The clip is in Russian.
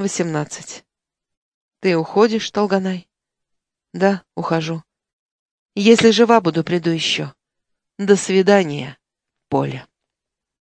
Восемнадцать. Ты уходишь, Толганай? Да, ухожу. Если жива буду, приду еще. До свидания, Поля.